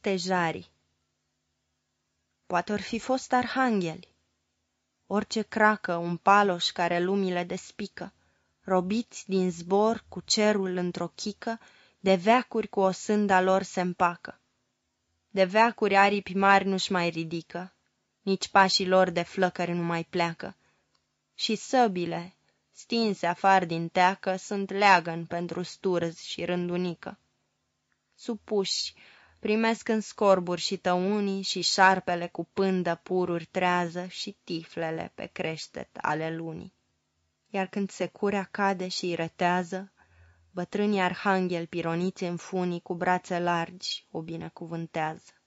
Stejarii Poate or fi fost arhangheli, orice cracă un paloș care lumile despică, robiți din zbor cu cerul într-o chică, de veacuri cu o sânda lor se împacă. De veacuri aripi mari nu-și mai ridică, nici pașii lor de flăcări nu mai pleacă. Și săbile, stinse afar din teacă, sunt leagăn pentru sturzi și rândunică. Supuși, primesc în scorburi și tăunii și șarpele cu pândă pururi trează și tiflele pe creștet ale lunii. Iar când securea cade și retează, bătrânii arhanghel pironiți în funii cu brațe largi o binecuvântează.